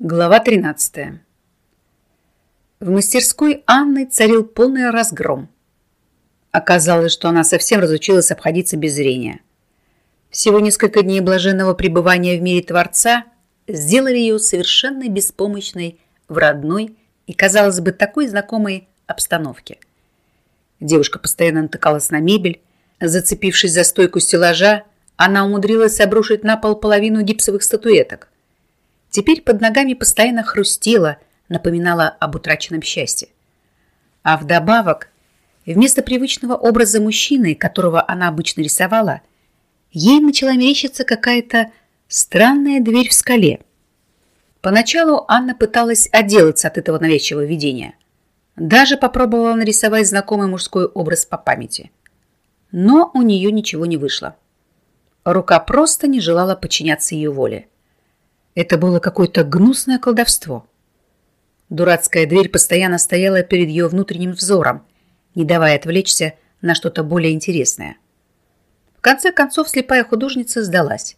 Глава 13. В мастерской Анны царил полный разгром. Оказалось, что она совсем разучилась обходиться без зрения. Всего несколько дней блаженного пребывания в мире Творца сделали ее совершенно беспомощной в родной и, казалось бы, такой знакомой обстановке. Девушка постоянно натыкалась на мебель. Зацепившись за стойку стеллажа, она умудрилась обрушить на пол половину гипсовых статуэток. Теперь под ногами постоянно хрустело, напоминало об утраченном счастье. А вдобавок, вместо привычного образа мужчины, которого она обычно рисовала, ей начала мерещиться какая-то странная дверь в скале. Поначалу Анна пыталась отделаться от этого навязчивого видения. Даже попробовала нарисовать знакомый мужской образ по памяти. Но у нее ничего не вышло. Рука просто не желала подчиняться ее воле. Это было какое-то гнусное колдовство. Дурацкая дверь постоянно стояла перед ее внутренним взором, не давая отвлечься на что-то более интересное. В конце концов слепая художница сдалась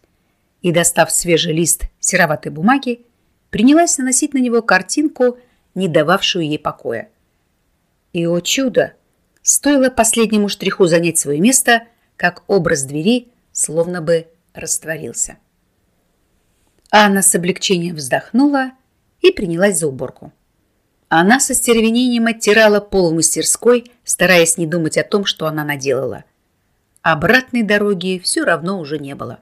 и, достав свежий лист сероватой бумаги, принялась наносить на него картинку, не дававшую ей покоя. И, о чудо, стоило последнему штриху занять свое место, как образ двери словно бы растворился. Анна с облегчением вздохнула и принялась за уборку. Она со стервенением оттирала пол мастерской, стараясь не думать о том, что она наделала. Обратной дороги все равно уже не было.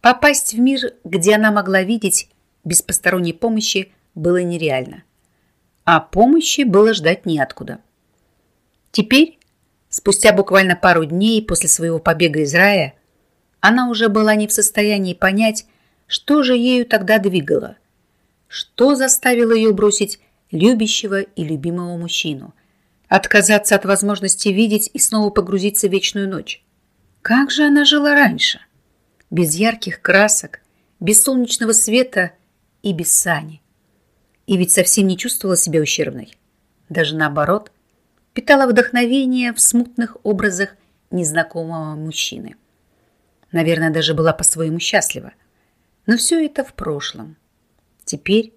Попасть в мир, где она могла видеть без посторонней помощи, было нереально. А помощи было ждать неоткуда. Теперь, спустя буквально пару дней после своего побега из рая, она уже была не в состоянии понять, что же ею тогда двигало? Что заставило ее бросить любящего и любимого мужчину? Отказаться от возможности видеть и снова погрузиться в вечную ночь? Как же она жила раньше? Без ярких красок, без солнечного света и без сани. И ведь совсем не чувствовала себя ущербной. Даже наоборот, питала вдохновение в смутных образах незнакомого мужчины. Наверное, даже была по-своему счастлива. Но все это в прошлом. Теперь,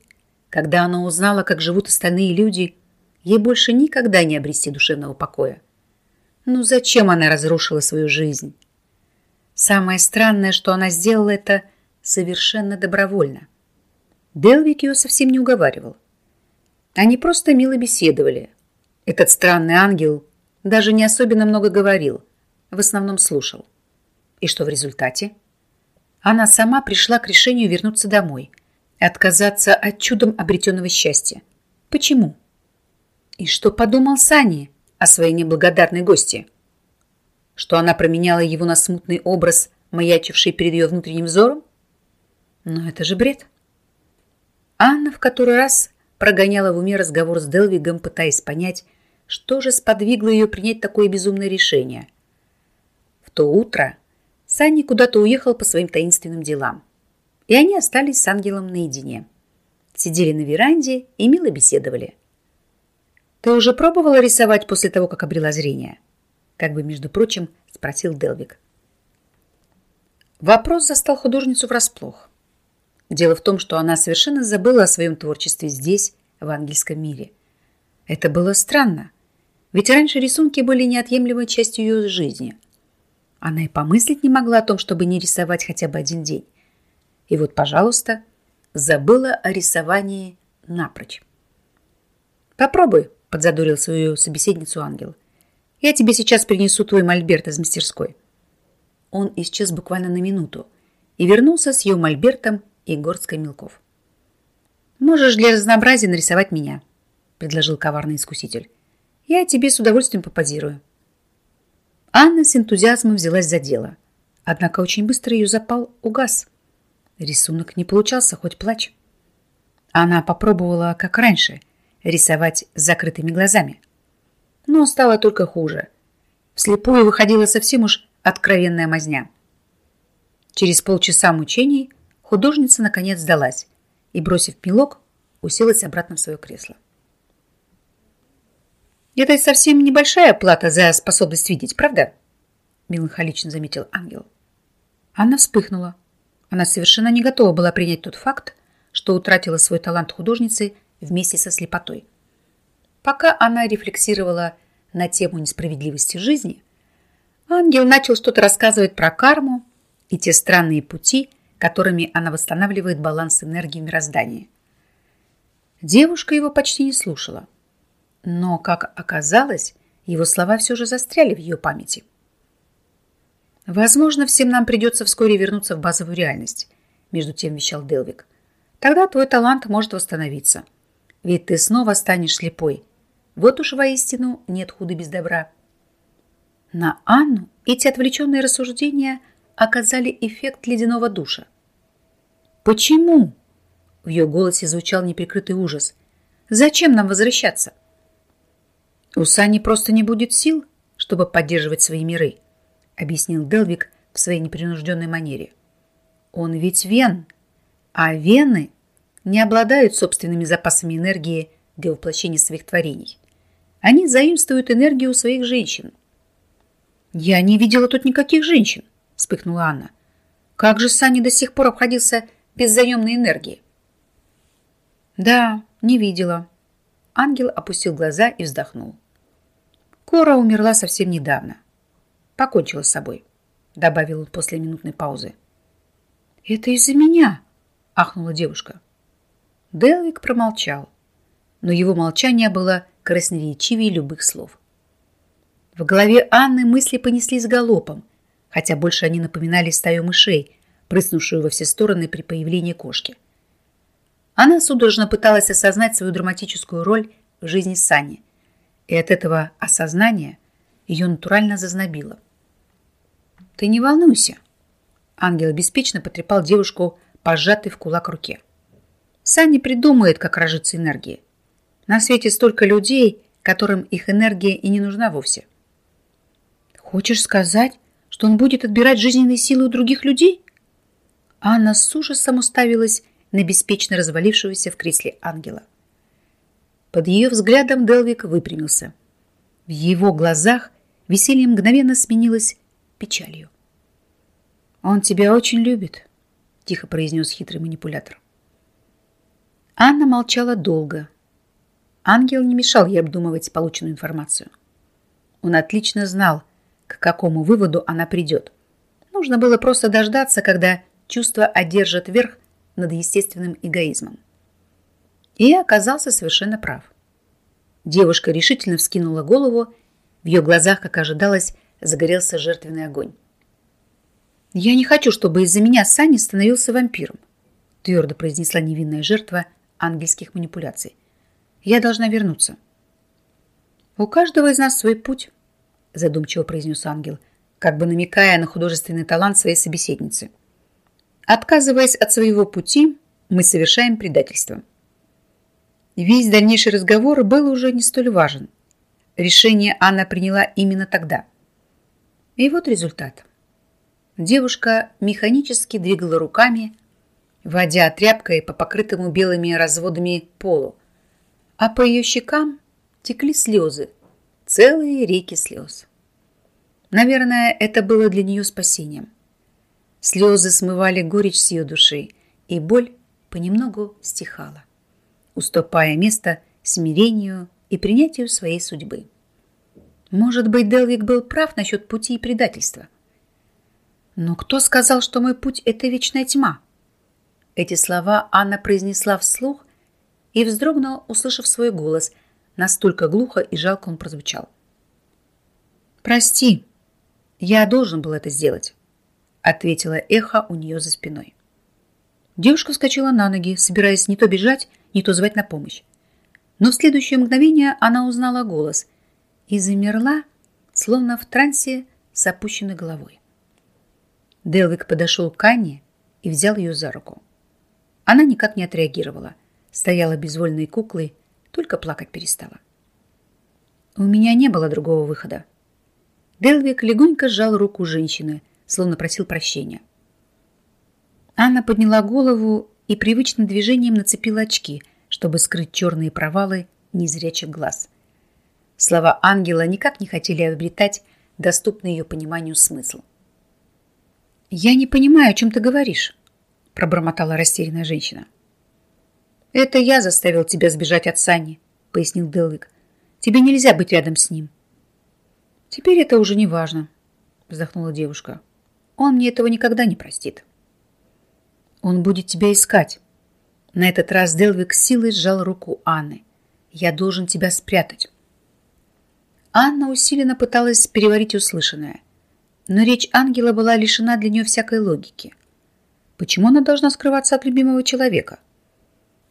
когда она узнала, как живут остальные люди, ей больше никогда не обрести душевного покоя. Ну зачем она разрушила свою жизнь? Самое странное, что она сделала это совершенно добровольно. Делвик ее совсем не уговаривал. Они просто мило беседовали. Этот странный ангел даже не особенно много говорил, в основном слушал. И что в результате? Она сама пришла к решению вернуться домой и отказаться от чудом обретенного счастья. Почему? И что подумал Сани о своей неблагодарной гости? Что она променяла его на смутный образ, маячивший перед ее внутренним взором? Но это же бред. Анна в который раз прогоняла в уме разговор с Делвигом, пытаясь понять, что же сподвигло ее принять такое безумное решение. В то утро Санни куда-то уехал по своим таинственным делам. И они остались с ангелом наедине. Сидели на веранде и мило беседовали. «Ты уже пробовала рисовать после того, как обрела зрение?» Как бы, между прочим, спросил Делвик. Вопрос застал художницу врасплох. Дело в том, что она совершенно забыла о своем творчестве здесь, в ангельском мире. Это было странно, ведь раньше рисунки были неотъемлемой частью ее жизни – она и помыслить не могла о том, чтобы не рисовать хотя бы один день. И вот, пожалуйста, забыла о рисовании напрочь. «Попробуй», — подзадорил свою собеседницу ангел. «Я тебе сейчас принесу твой мольберт из мастерской». Он исчез буквально на минуту и вернулся с ее мольбертом и горсткой мелков. «Можешь для разнообразия нарисовать меня», — предложил коварный искуситель. «Я тебе с удовольствием попозирую». Анна с энтузиазмом взялась за дело. Однако очень быстро ее запал угас. Рисунок не получался, хоть плачь. Она попробовала, как раньше, рисовать с закрытыми глазами. Но стало только хуже. Вслепую выходила совсем уж откровенная мазня. Через полчаса мучений художница наконец сдалась и, бросив пилок, уселась обратно в свое кресло. Это совсем небольшая плата за способность видеть, правда? Меланхолично заметил ангел. Анна вспыхнула. Она совершенно не готова была принять тот факт, что утратила свой талант художницы вместе со слепотой. Пока она рефлексировала на тему несправедливости жизни, ангел начал что-то рассказывать про карму и те странные пути, которыми она восстанавливает баланс энергии в мироздании. Девушка его почти не слушала, но, как оказалось, его слова все же застряли в ее памяти. «Возможно, всем нам придется вскоре вернуться в базовую реальность», между тем вещал Делвик. «Тогда твой талант может восстановиться. Ведь ты снова станешь слепой, вот уж воистину нет худа без добра. На Анну эти отвлеченные рассуждения оказали эффект ледяного душа. «Почему?» В ее голосе звучал неприкрытый ужас. «Зачем нам возвращаться?» «У Сани просто не будет сил, чтобы поддерживать свои миры», объяснил Делвик в своей непринужденной манере. «Он ведь вен, а вены не обладают собственными запасами энергии для воплощения своих творений. Они заимствуют энергию у своих женщин. «Я не видела тут никаких женщин», – вспыхнула Анна. «Как же Саня до сих пор обходился без заемной энергии?» «Да, не видела». Ангел опустил глаза и вздохнул. Кора умерла совсем недавно. Покончила с собой, добавил он после минутной паузы. «Это из-за меня», – ахнула девушка. Делвик промолчал, но его молчание было красноречивее любых слов. В голове Анны мысли понеслись галопом, хотя больше они напоминали стаю мышей, прыснувшую во все стороны при появлении кошки. Она судорожно пыталась осознать свою драматическую роль в жизни Сани, и от этого осознания ее натурально зазнобило. «Ты не волнуйся», — ангел беспечно потрепал девушку по сжатой в кулак руке. «Саня придумает, как разжиться энергией. На свете столько людей, которым их энергия и не нужна вовсе. Хочешь сказать, что он будет отбирать жизненные силы у других людей? Анна с ужасом уставилась на беспечно развалившегося в кресле ангела. Под ее взглядом Делвик выпрямился. В его глазах веселье мгновенно сменилось печалью. «Он тебя очень любит», — тихо произнес хитрый манипулятор. Анна молчала долго, Ангел не мешал ей обдумывать полученную информацию. Он отлично знал, к какому выводу она придет. Нужно было просто дождаться, когда чувства одержат верх над естественным эгоизмом. И оказался совершенно прав. Девушка решительно вскинула голову, в ее глазах, как ожидалось, загорелся жертвенный огонь. «Я не хочу, чтобы из-за меня Санни становился вампиром», твердо произнесла невинная жертва ангельских манипуляций. Я должна вернуться. У каждого из нас свой путь, задумчиво произнес ангел, как бы намекая на художественный талант своей собеседницы. Отказываясь от своего пути, мы совершаем предательство. Весь дальнейший разговор был уже не столь важен. Решение Анна приняла именно тогда. И вот результат. Девушка механически двигала руками, водя тряпкой по покрытому белыми разводами полу, а по ее щекам текли слезы, целые реки слез. Наверное, это было для нее спасением. Слезы смывали горечь с ее души, и боль понемногу стихала, уступая место смирению и принятию своей судьбы. Может быть, Делвик был прав насчет пути и предательства. Но кто сказал, что мой путь – это вечная тьма? Эти слова Анна произнесла вслух и вздрогнул, услышав свой голос. Настолько глухо и жалко он прозвучал. «Прости, я должен был это сделать», ответила эхо у нее за спиной. Девушка вскочила на ноги, собираясь не то бежать, не то звать на помощь. Но в следующее мгновение она узнала голос и замерла, словно в трансе с опущенной головой. Делвик подошел к Анне и взял ее за руку. Она никак не отреагировала стояла безвольной куклой, только плакать перестала. У меня не было другого выхода. Делвик легонько сжал руку женщины, словно просил прощения. Анна подняла голову и привычным движением нацепила очки, чтобы скрыть черные провалы незрячих глаз. Слова ангела никак не хотели обретать доступный ее пониманию смысл. «Я не понимаю, о чем ты говоришь», – пробормотала растерянная женщина. «Это я заставил тебя сбежать от Сани», — пояснил Делвик. «Тебе нельзя быть рядом с ним». «Теперь это уже не важно», — вздохнула девушка. «Он мне этого никогда не простит». «Он будет тебя искать». На этот раз Делвик силой сжал руку Анны. «Я должен тебя спрятать». Анна усиленно пыталась переварить услышанное, но речь ангела была лишена для нее всякой логики. Почему она должна скрываться от любимого человека?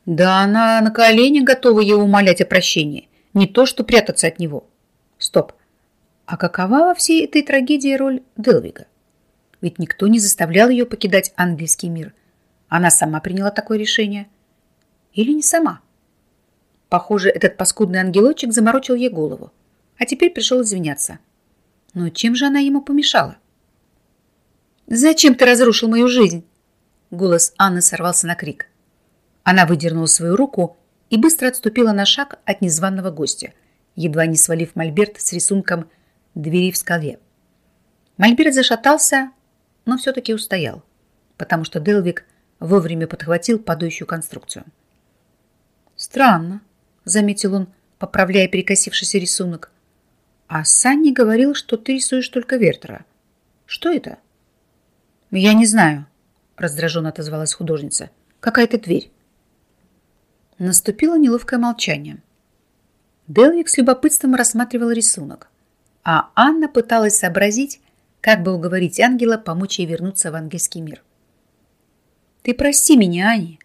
Да она на колени готова его умолять о прощении, не то что прятаться от него. Стоп. А какова во всей этой трагедии роль Делвига? Ведь никто не заставлял ее покидать ангельский мир. Она сама приняла такое решение. Или не сама? Похоже, этот паскудный ангелочек заморочил ей голову, а теперь пришел извиняться. Но чем же она ему помешала? «Зачем ты разрушил мою жизнь?» Голос Анны сорвался на крик. Она выдернула свою руку и быстро отступила на шаг от незваного гостя, едва не свалив мольберт с рисунком двери в скале. Мольберт зашатался, но все-таки устоял, потому что Делвик вовремя подхватил падающую конструкцию. «Странно», — заметил он, поправляя перекосившийся рисунок. «А Санни говорил, что ты рисуешь только Вертера. Что это?» «Я не знаю», — раздраженно отозвалась художница. «Какая-то дверь». Наступило неловкое молчание. Делвик с любопытством рассматривал рисунок, а Анна пыталась сообразить, как бы уговорить ангела помочь ей вернуться в ангельский мир. «Ты прости меня, Ани!»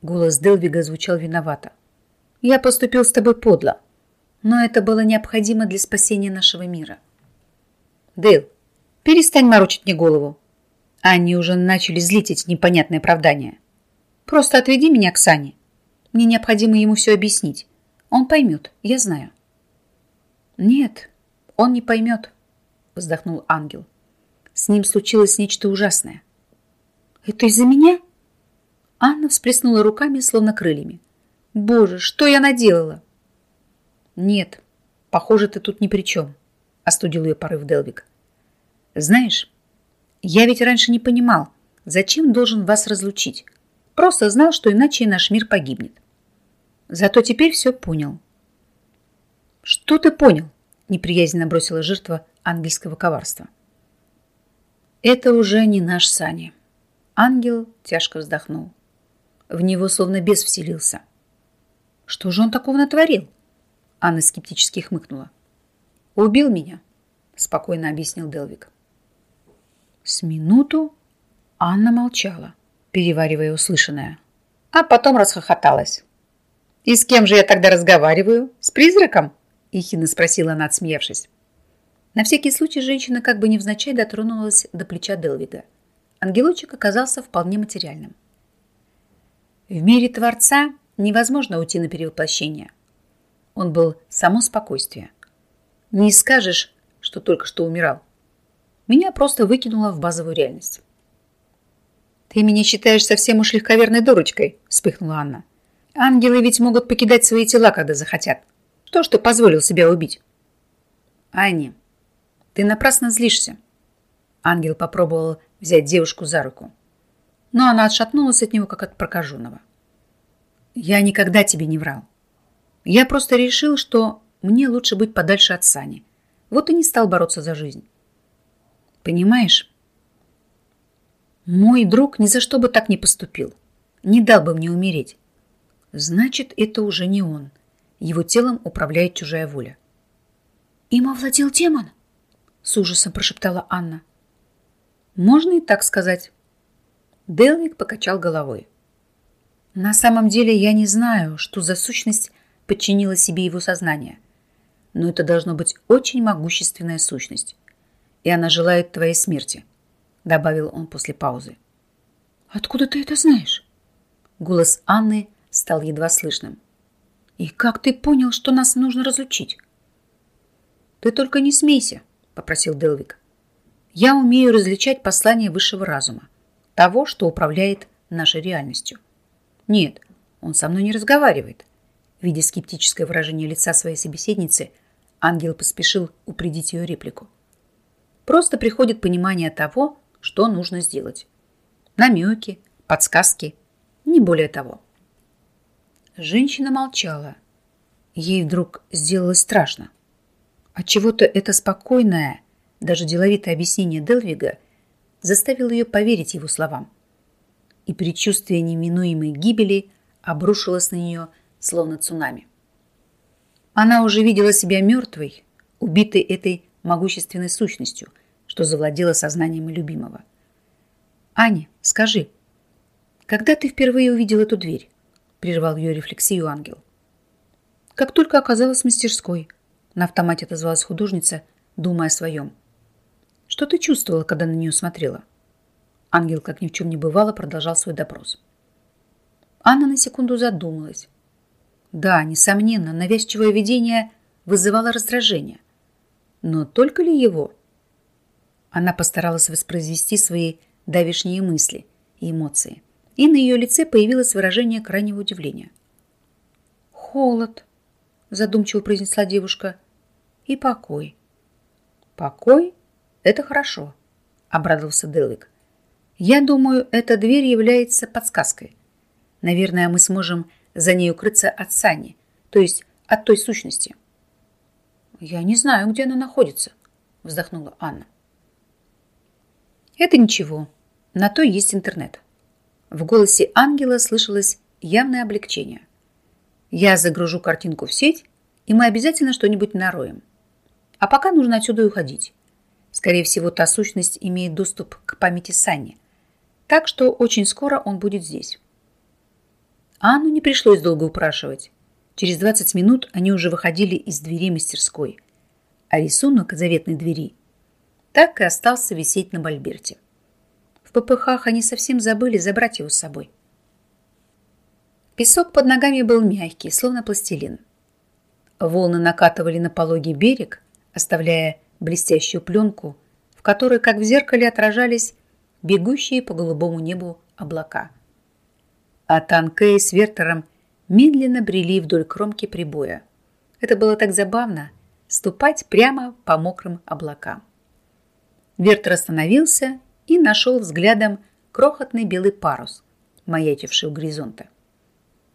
Голос Делвига звучал виновато. «Я поступил с тобой подло, но это было необходимо для спасения нашего мира». «Дейл, перестань морочить мне голову!» Анне уже начали злить эти непонятные оправдания. «Просто отведи меня к Сане. Мне необходимо ему все объяснить. Он поймет, я знаю. Нет, он не поймет, вздохнул ангел. С ним случилось нечто ужасное. Это из-за меня? Анна всплеснула руками, словно крыльями. Боже, что я наделала? Нет, похоже, ты тут ни при чем, остудил ее порыв Делвик. Знаешь, я ведь раньше не понимал, зачем должен вас разлучить. Просто знал, что иначе наш мир погибнет. Зато теперь все понял. Что ты понял? Неприязненно бросила жертва ангельского коварства. Это уже не наш Сани. Ангел тяжко вздохнул. В него словно бес вселился. Что же он такого натворил? Анна скептически хмыкнула. Убил меня, спокойно объяснил Делвик. С минуту Анна молчала, переваривая услышанное, а потом расхохоталась. «И с кем же я тогда разговариваю? С призраком?» – ехидно спросила она, отсмеявшись. На всякий случай женщина как бы невзначай дотронулась до плеча Делвига. Ангелочек оказался вполне материальным. В мире Творца невозможно уйти на перевоплощение. Он был само спокойствие. Не скажешь, что только что умирал. Меня просто выкинуло в базовую реальность. «Ты меня считаешь совсем уж легковерной дурочкой?» – вспыхнула Анна. Ангелы ведь могут покидать свои тела, когда захотят. Что ж ты позволил себя убить? Аня, ты напрасно злишься. Ангел попробовал взять девушку за руку. Но она отшатнулась от него, как от прокаженного. Я никогда тебе не врал. Я просто решил, что мне лучше быть подальше от Сани. Вот и не стал бороться за жизнь. Понимаешь? Мой друг ни за что бы так не поступил. Не дал бы мне умереть. Значит, это уже не он. Его телом управляет чужая воля. «Им овладел демон?» С ужасом прошептала Анна. «Можно и так сказать». Делвик покачал головой. «На самом деле я не знаю, что за сущность подчинила себе его сознание. Но это должно быть очень могущественная сущность. И она желает твоей смерти», добавил он после паузы. «Откуда ты это знаешь?» Голос Анны стал едва слышным. «И как ты понял, что нас нужно разлучить?» «Ты только не смейся», — попросил Делвик. «Я умею различать послания высшего разума, того, что управляет нашей реальностью. Нет, он со мной не разговаривает». Видя скептическое выражение лица своей собеседницы, ангел поспешил упредить ее реплику. Просто приходит понимание того, что нужно сделать. Намеки, подсказки, не более того. Женщина молчала. Ей вдруг сделалось страшно. Отчего-то это спокойное, даже деловитое объяснение Делвига заставило ее поверить его словам. И предчувствие неминуемой гибели обрушилось на нее, словно цунами. Она уже видела себя мертвой, убитой этой могущественной сущностью, что завладела сознанием любимого. «Аня, скажи, когда ты впервые увидел эту дверь?» прервал ее рефлексию ангел. Как только оказалась в мастерской, на автомате отозвалась художница, думая о своем. Что ты чувствовала, когда на нее смотрела? Ангел, как ни в чем не бывало, продолжал свой допрос. Анна на секунду задумалась. Да, несомненно, навязчивое видение вызывало раздражение. Но только ли его? Она постаралась воспроизвести свои давишние мысли и эмоции – и на ее лице появилось выражение крайнего удивления. «Холод», – задумчиво произнесла девушка, – «и покой». «Покой – это хорошо», – обрадовался Делвик. «Я думаю, эта дверь является подсказкой. Наверное, мы сможем за ней укрыться от Сани, то есть от той сущности». «Я не знаю, где она находится», – вздохнула Анна. «Это ничего. На то есть интернет. В голосе ангела слышалось явное облегчение. «Я загружу картинку в сеть, и мы обязательно что-нибудь нароем. А пока нужно отсюда уходить. Скорее всего, та сущность имеет доступ к памяти Санни, так что очень скоро он будет здесь». Анну не пришлось долго упрашивать. Через 20 минут они уже выходили из двери мастерской, а рисунок заветной двери так и остался висеть на мольберте. В попыхах они совсем забыли забрать его с собой. Песок под ногами был мягкий, словно пластилин. Волны накатывали на пологий берег, оставляя блестящую пленку, в которой, как в зеркале, отражались бегущие по голубому небу облака. А Танкей с Вертером медленно брели вдоль кромки прибоя. Это было так забавно – ступать прямо по мокрым облакам. Вертер остановился и нашел взглядом крохотный белый парус, маячивший у горизонта.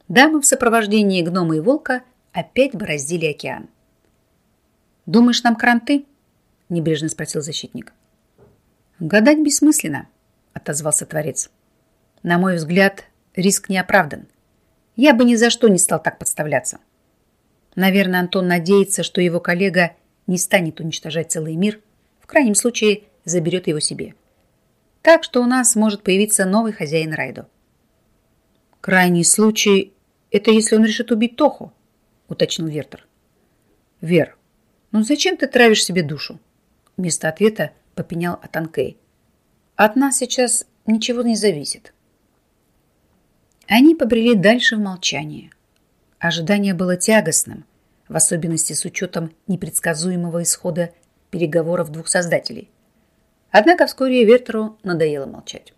Дамы в сопровождении гнома и волка опять бороздили океан. «Думаешь, нам кранты?» – небрежно спросил защитник. «Гадать бессмысленно», – отозвался Творец. «На мой взгляд, риск не оправдан. Я бы ни за что не стал так подставляться. Наверное, Антон надеется, что его коллега не станет уничтожать целый мир, в крайнем случае заберет его себе. Так что у нас может появиться новый хозяин Райду. Крайний случай – это если он решит убить Тоху, уточнил Вертер. Вер, ну зачем ты травишь себе душу? Вместо ответа попенял Атанкей. От нас сейчас ничего не зависит. Они побрели дальше в молчании. Ожидание было тягостным, в особенности с учетом непредсказуемого исхода переговоров двух создателей. Однако вскоре Вертеру надоело молчать.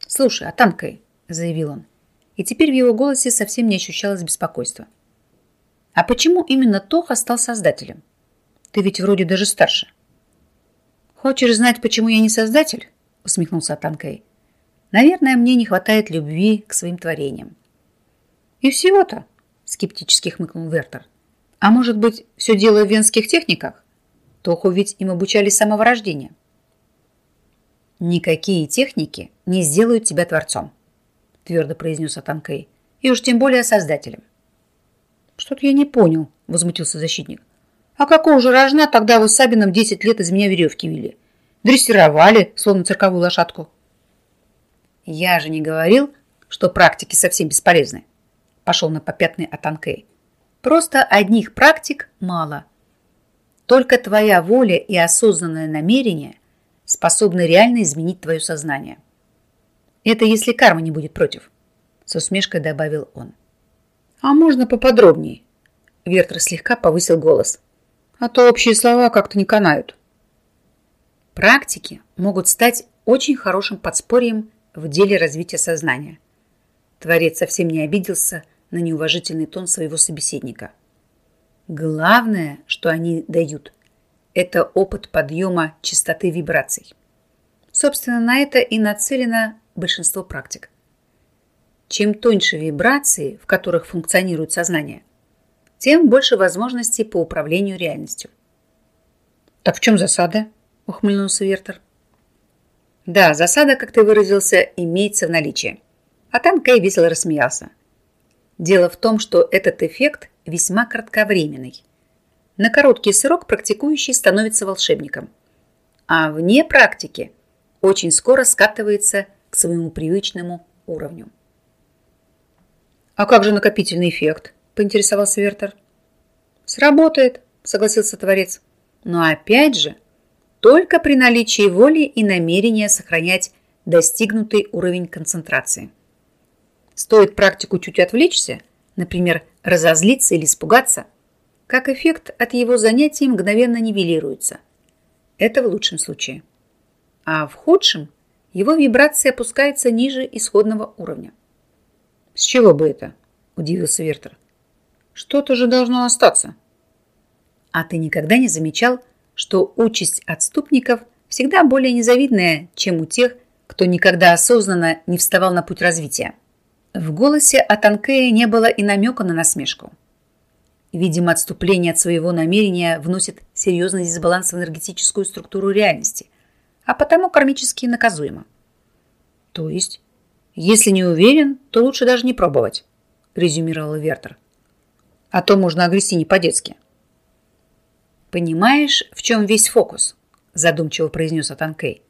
«Слушай, а танкой», — заявил он, и теперь в его голосе совсем не ощущалось беспокойства. «А почему именно Тоха стал создателем? Ты ведь вроде даже старше». «Хочешь знать, почему я не создатель?» — усмехнулся Атанкей. «Наверное, мне не хватает любви к своим творениям». «И всего-то?» — скептически хмыкнул Вертер. «А может быть, все дело в венских техниках? Тоху ведь им обучали с самого рождения». «Никакие техники не сделают тебя творцом», твердо произнес Атанкей. «И уж тем более создателем». «Что-то я не понял», возмутился защитник. «А какого же рожна тогда вы с Сабином 10 лет из меня веревки вели? Дрессировали, словно цирковую лошадку». «Я же не говорил, что практики совсем бесполезны», пошел на попятный Атанкей. «Просто одних практик мало. Только твоя воля и осознанное намерение – способны реально изменить твое сознание. Это если карма не будет против, с усмешкой добавил он. А можно поподробнее? Вертер слегка повысил голос. А то общие слова как-то не канают. Практики могут стать очень хорошим подспорьем в деле развития сознания. Творец совсем не обиделся на неуважительный тон своего собеседника. Главное, что они дают, это опыт подъема частоты вибраций. Собственно, на это и нацелено большинство практик. Чем тоньше вибрации, в которых функционирует сознание, тем больше возможностей по управлению реальностью. «Так в чем засада?» – ухмыльнулся Вертер. «Да, засада, как ты выразился, имеется в наличии». А там Кэй весело рассмеялся. Дело в том, что этот эффект весьма кратковременный. На короткий срок практикующий становится волшебником. А вне практики очень скоро скатывается к своему привычному уровню. «А как же накопительный эффект?» – поинтересовался Вертер. «Сработает», – согласился Творец. «Но опять же, только при наличии воли и намерения сохранять достигнутый уровень концентрации». Стоит практику чуть отвлечься, например, разозлиться или испугаться, как эффект от его занятий мгновенно нивелируется. Это в лучшем случае. А в худшем его вибрация опускается ниже исходного уровня. «С чего бы это?» – удивился Вертер. «Что-то же должно остаться». «А ты никогда не замечал, что участь отступников всегда более незавидная, чем у тех, кто никогда осознанно не вставал на путь развития?» В голосе Атанкея не было и намека на насмешку. Видимо, отступление от своего намерения вносит серьезный дисбаланс в энергетическую структуру реальности, а потому кармически наказуемо. То есть, если не уверен, то лучше даже не пробовать, резюмировал Вертер. А то можно огрести не по-детски. Понимаешь, в чем весь фокус? Задумчиво произнес Атанкей.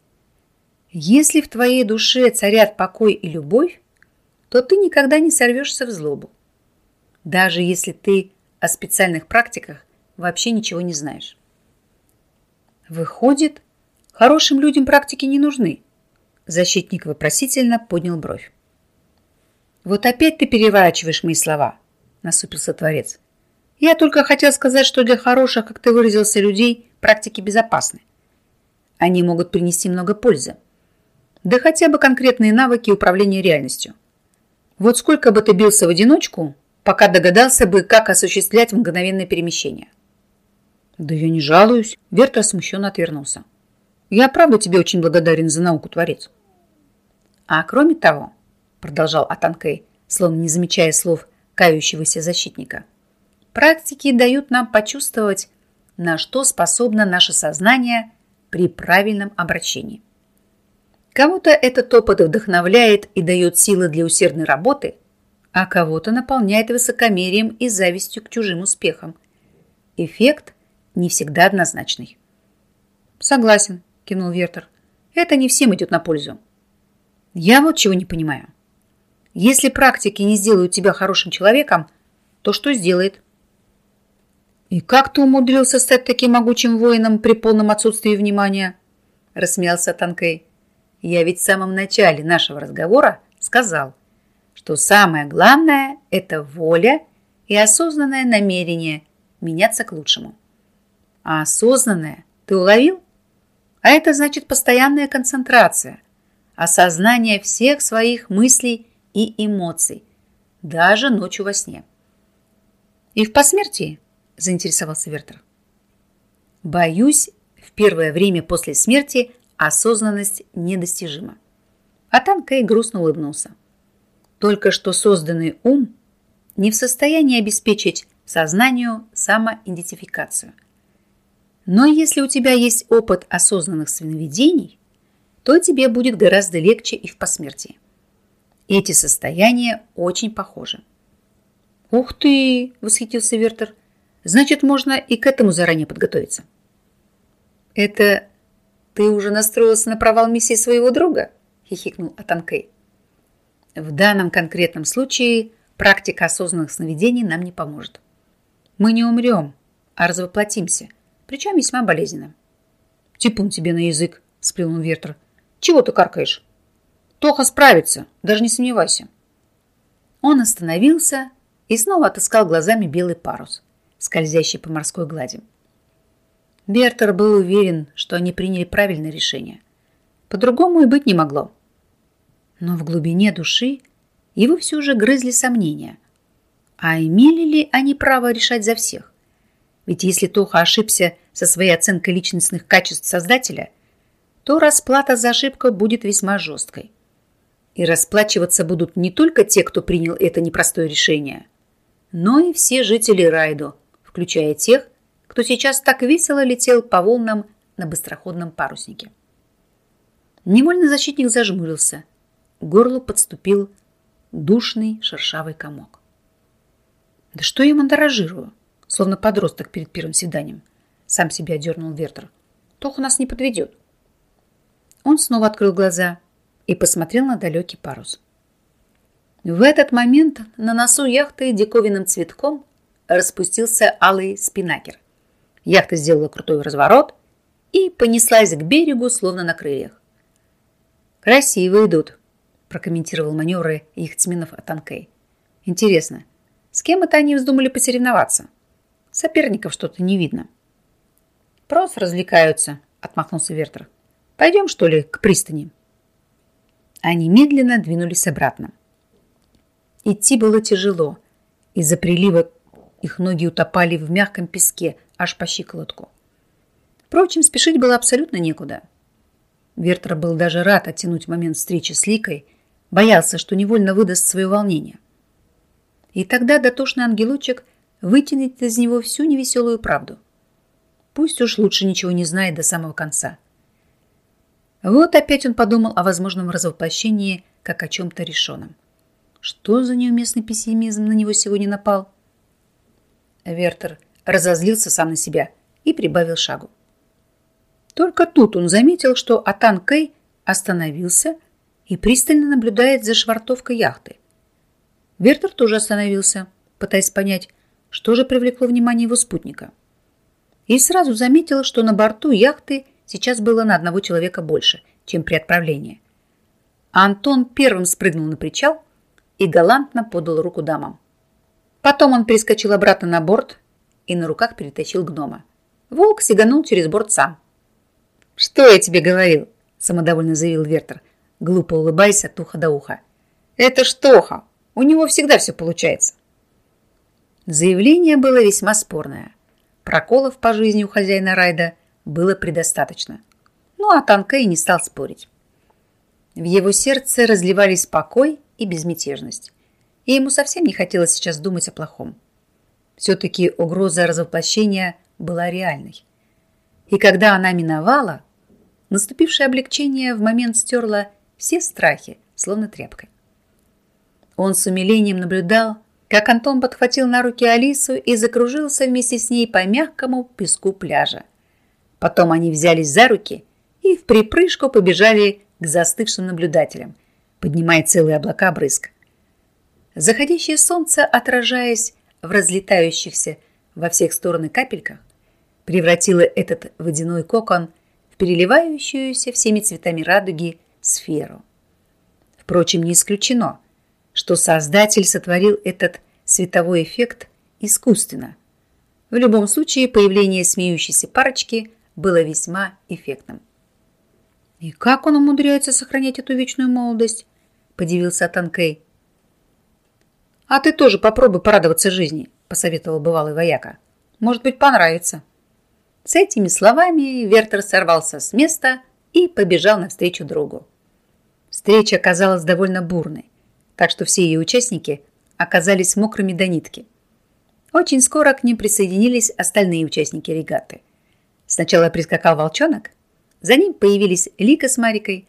Если в твоей душе царят покой и любовь, то ты никогда не сорвешься в злобу. Даже если ты о специальных практиках вообще ничего не знаешь. Выходит, хорошим людям практики не нужны. Защитник вопросительно поднял бровь. Вот опять ты переворачиваешь мои слова, насупился Творец. Я только хотел сказать, что для хороших, как ты выразился, людей практики безопасны. Они могут принести много пользы. Да хотя бы конкретные навыки управления реальностью – вот сколько бы ты бился в одиночку, пока догадался бы, как осуществлять мгновенное перемещение. Да я не жалуюсь. Вертер смущенно отвернулся. Я правда тебе очень благодарен за науку, Творец. А кроме того, продолжал Атанкей, словно не замечая слов кающегося защитника, практики дают нам почувствовать, на что способно наше сознание при правильном обращении. Кого-то этот опыт вдохновляет и дает силы для усердной работы, а кого-то наполняет высокомерием и завистью к чужим успехам. Эффект не всегда однозначный. «Согласен», – кивнул Вертер. «Это не всем идет на пользу. Я вот чего не понимаю. Если практики не сделают тебя хорошим человеком, то что сделает?» «И как ты умудрился стать таким могучим воином при полном отсутствии внимания?» – рассмеялся Танкей. Я ведь в самом начале нашего разговора сказал, что самое главное – это воля и осознанное намерение меняться к лучшему. А осознанное ты уловил? А это значит постоянная концентрация, осознание всех своих мыслей и эмоций, даже ночью во сне. И в посмертии, заинтересовался Вертер. Боюсь, в первое время после смерти осознанность недостижима. А Танкей грустно улыбнулся. Только что созданный ум не в состоянии обеспечить сознанию самоидентификацию. Но если у тебя есть опыт осознанных сновидений, то тебе будет гораздо легче и в посмертии. Эти состояния очень похожи. «Ух ты!» – восхитился Вертер. «Значит, можно и к этому заранее подготовиться». «Это «Ты уже настроился на провал миссии своего друга?» – хихикнул Атанкей. «В данном конкретном случае практика осознанных сновидений нам не поможет. Мы не умрем, а развоплотимся, причем весьма болезненно». «Типун тебе на язык!» – сплюнул Вертер. «Чего ты каркаешь?» «Тоха справится, даже не сомневайся». Он остановился и снова отыскал глазами белый парус, скользящий по морской глади. Бертер был уверен, что они приняли правильное решение. По-другому и быть не могло. Но в глубине души его все же грызли сомнения. А имели ли они право решать за всех? Ведь если Тоха ошибся со своей оценкой личностных качеств Создателя, то расплата за ошибку будет весьма жесткой. И расплачиваться будут не только те, кто принял это непростое решение, но и все жители Райдо, включая тех, кто сейчас так весело летел по волнам на быстроходном паруснике. Невольно защитник зажмурился. К горлу подступил душный шершавый комок. Да что я мандоражирую, словно подросток перед первым свиданием. Сам себя дернул Вертер. Тоха нас не подведет. Он снова открыл глаза и посмотрел на далекий парус. В этот момент на носу яхты диковинным цветком распустился алый спинакер. Яхта сделала крутой разворот и понеслась к берегу, словно на крыльях. «Красиво идут», – прокомментировал маневры яхтсменов Атанкей. «Интересно, с кем это они вздумали посоревноваться? Соперников что-то не видно». «Просто развлекаются», – отмахнулся Вертер. «Пойдем, что ли, к пристани?» Они медленно двинулись обратно. Идти было тяжело. Из-за прилива их ноги утопали в мягком песке аж по щиколотку. Впрочем, спешить было абсолютно некуда. Вертер был даже рад оттянуть момент встречи с Ликой, боялся, что невольно выдаст свое волнение. И тогда дотошный ангелочек вытянет из него всю невеселую правду. Пусть уж лучше ничего не знает до самого конца. Вот опять он подумал о возможном развоплощении, как о чем-то решенном. Что за неуместный пессимизм на него сегодня напал? Вертер разозлился сам на себя и прибавил шагу. Только тут он заметил, что Атан Кэй остановился и пристально наблюдает за швартовкой яхты. Вертер тоже остановился, пытаясь понять, что же привлекло внимание его спутника. И сразу заметил, что на борту яхты сейчас было на одного человека больше, чем при отправлении. Антон первым спрыгнул на причал и галантно подал руку дамам. Потом он перескочил обратно на борт и на руках перетащил гнома. Волк сиганул через борт сам. «Что я тебе говорил?» – самодовольно заявил Вертер, глупо улыбаясь от уха до уха. «Это Штоха. У него всегда все получается». Заявление было весьма спорное. Проколов по жизни у хозяина Райда было предостаточно. Ну а Танкей не стал спорить. В его сердце разливались покой и безмятежность. И ему совсем не хотелось сейчас думать о плохом. Все-таки угроза развоплощения была реальной. И когда она миновала, Наступившее облегчение в момент стерло все страхи, словно тряпкой. Он с умилением наблюдал, как Антон подхватил на руки Алису и закружился вместе с ней по мягкому песку пляжа. Потом они взялись за руки и в припрыжку побежали к застывшим наблюдателям, поднимая целые облака брызг. Заходящее солнце, отражаясь в разлетающихся во всех стороны капельках, превратило этот водяной кокон переливающуюся всеми цветами радуги сферу. Впрочем, не исключено, что Создатель сотворил этот световой эффект искусственно. В любом случае, появление смеющейся парочки было весьма эффектным. «И как он умудряется сохранять эту вечную молодость?» – подивился Танкей. «А ты тоже попробуй порадоваться жизни», – посоветовал бывалый вояка. «Может быть, понравится». С этими словами Вертер сорвался с места и побежал навстречу другу. Встреча оказалась довольно бурной, так что все ее участники оказались мокрыми до нитки. Очень скоро к ним присоединились остальные участники регаты. Сначала прискакал волчонок, за ним появились Лика с Марикой.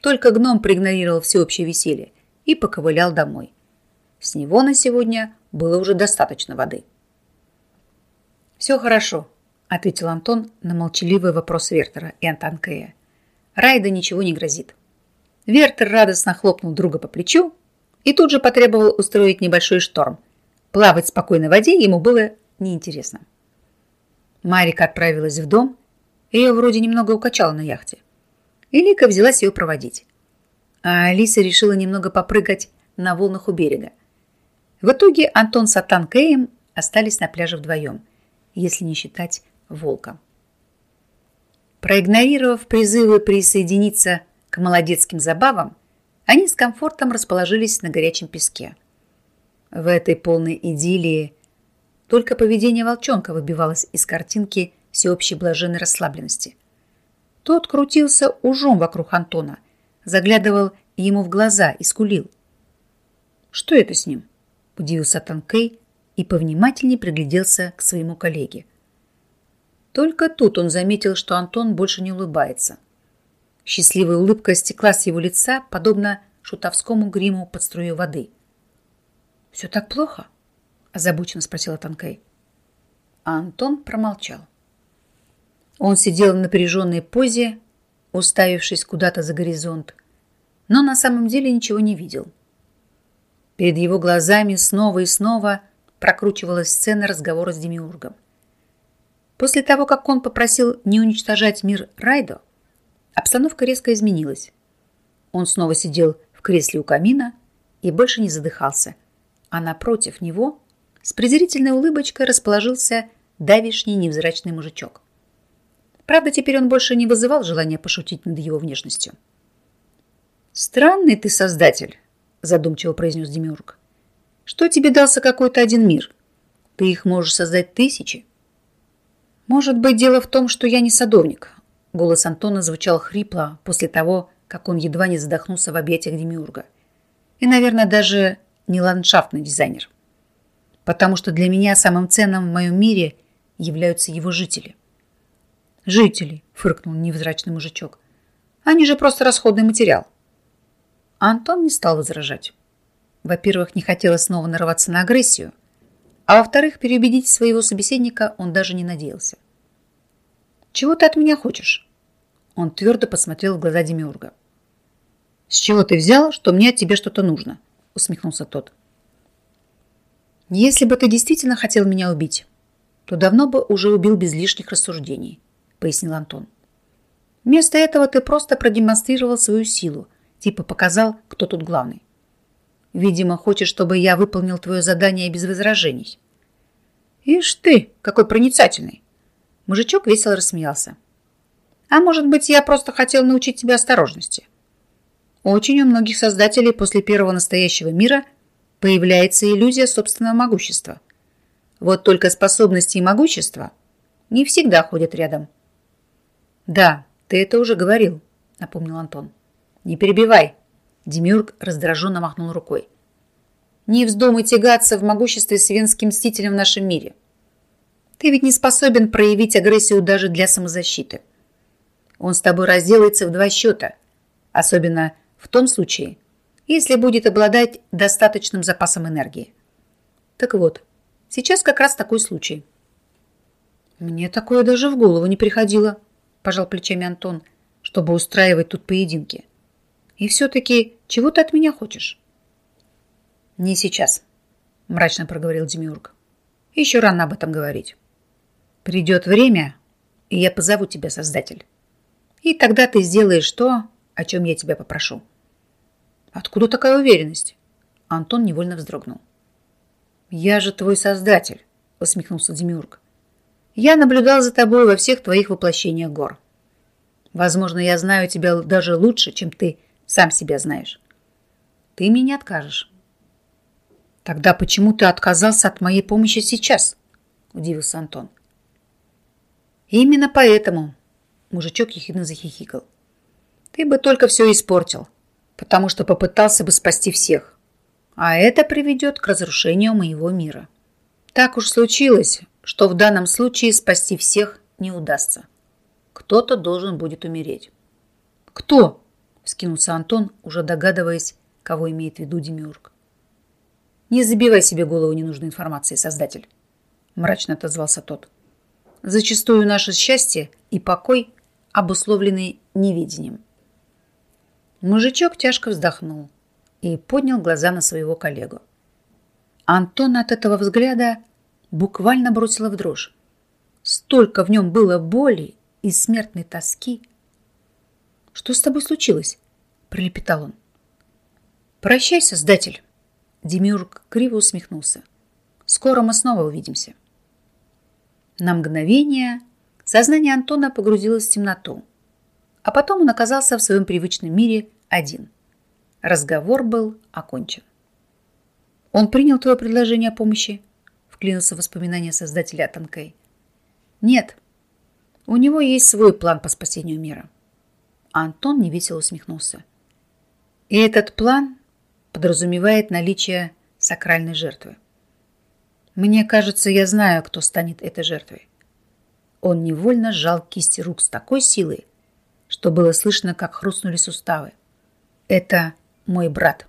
Только гном проигнорировал всеобщее веселье и поковылял домой. С него на сегодня было уже достаточно воды. «Все хорошо», ответил Антон на молчаливый вопрос Вертера и Антанкея. Райда ничего не грозит. Вертер радостно хлопнул друга по плечу и тут же потребовал устроить небольшой шторм. Плавать в спокойной воде ему было неинтересно. Марика отправилась в дом, ее вроде немного укачало на яхте. И Лика взялась ее проводить. А Алиса решила немного попрыгать на волнах у берега. В итоге Антон с Атанкеем остались на пляже вдвоем, если не считать волка. Проигнорировав призывы присоединиться к молодецким забавам, они с комфортом расположились на горячем песке. В этой полной идиллии только поведение волчонка выбивалось из картинки всеобщей блаженной расслабленности. Тот крутился ужом вокруг Антона, заглядывал ему в глаза и скулил. «Что это с ним?» – удивился Танкей и повнимательнее пригляделся к своему коллеге. Только тут он заметил, что Антон больше не улыбается. Счастливая улыбка стекла с его лица, подобно шутовскому гриму под струю воды. «Все так плохо?» – озабоченно спросила Танкей. А Антон промолчал. Он сидел в напряженной позе, уставившись куда-то за горизонт, но на самом деле ничего не видел. Перед его глазами снова и снова прокручивалась сцена разговора с Демиургом. После того, как он попросил не уничтожать мир Райдо, обстановка резко изменилась. Он снова сидел в кресле у камина и больше не задыхался, а напротив него с презрительной улыбочкой расположился давишний невзрачный мужичок. Правда, теперь он больше не вызывал желания пошутить над его внешностью. «Странный ты создатель», – задумчиво произнес Демиург. «Что тебе дался какой-то один мир? Ты их можешь создать тысячи». «Может быть, дело в том, что я не садовник». Голос Антона звучал хрипло после того, как он едва не задохнулся в объятиях Демиурга. И, наверное, даже не ландшафтный дизайнер. Потому что для меня самым ценным в моем мире являются его жители. «Жители», — фыркнул невзрачный мужичок. «Они же просто расходный материал». Антон не стал возражать. Во-первых, не хотелось снова нарываться на агрессию, а во-вторых, переубедить своего собеседника он даже не надеялся. «Чего ты от меня хочешь?» Он твердо посмотрел в глаза Демиурга. «С чего ты взял, что мне от тебя что-то нужно?» усмехнулся тот. «Если бы ты действительно хотел меня убить, то давно бы уже убил без лишних рассуждений», пояснил Антон. «Вместо этого ты просто продемонстрировал свою силу, типа показал, кто тут главный. Видимо, хочешь, чтобы я выполнил твое задание без возражений». «Ишь ты, какой проницательный!» Мужичок весело рассмеялся. «А может быть, я просто хотел научить тебя осторожности?» Очень у многих создателей после первого настоящего мира появляется иллюзия собственного могущества. Вот только способности и могущество не всегда ходят рядом. «Да, ты это уже говорил», — напомнил Антон. «Не перебивай», — Демиург раздраженно махнул рукой. Не вздумай тягаться в могуществе с венским мстителем в нашем мире. Ты ведь не способен проявить агрессию даже для самозащиты. Он с тобой разделается в два счета, особенно в том случае, если будет обладать достаточным запасом энергии. Так вот, сейчас как раз такой случай. Мне такое даже в голову не приходило, пожал плечами Антон, чтобы устраивать тут поединки. И все-таки чего ты от меня хочешь? «Не сейчас», – мрачно проговорил Демиург. «Еще рано об этом говорить. Придет время, и я позову тебя, Создатель. И тогда ты сделаешь то, о чем я тебя попрошу». «Откуда такая уверенность?» Антон невольно вздрогнул. «Я же твой Создатель», – усмехнулся Демиург. «Я наблюдал за тобой во всех твоих воплощениях гор. Возможно, я знаю тебя даже лучше, чем ты сам себя знаешь. Ты мне не откажешь. Тогда почему ты отказался от моей помощи сейчас? Удивился Антон. Именно поэтому, мужичок ехидно захихикал. Ты бы только все испортил, потому что попытался бы спасти всех. А это приведет к разрушению моего мира. Так уж случилось, что в данном случае спасти всех не удастся. Кто-то должен будет умереть. Кто? Вскинулся Антон, уже догадываясь, кого имеет в виду Демиург. Не забивай себе голову ненужной информацией, создатель. Мрачно отозвался тот. Зачастую наше счастье и покой обусловлены невидением. Мужичок тяжко вздохнул и поднял глаза на своего коллегу. Антон от этого взгляда буквально бросила в дрожь. Столько в нем было боли и смертной тоски. «Что с тобой случилось?» – пролепетал он. «Прощай, Создатель!» Демиург криво усмехнулся. «Скоро мы снова увидимся». На мгновение сознание Антона погрузилось в темноту, а потом он оказался в своем привычном мире один. Разговор был окончен. «Он принял твое предложение о помощи?» вклинился в воспоминания создателя Танкей. «Нет, у него есть свой план по спасению мира». Антон невесело усмехнулся. И этот план подразумевает наличие сакральной жертвы. Мне кажется, я знаю, кто станет этой жертвой. Он невольно сжал кисти рук с такой силой, что было слышно, как хрустнули суставы. Это мой брат.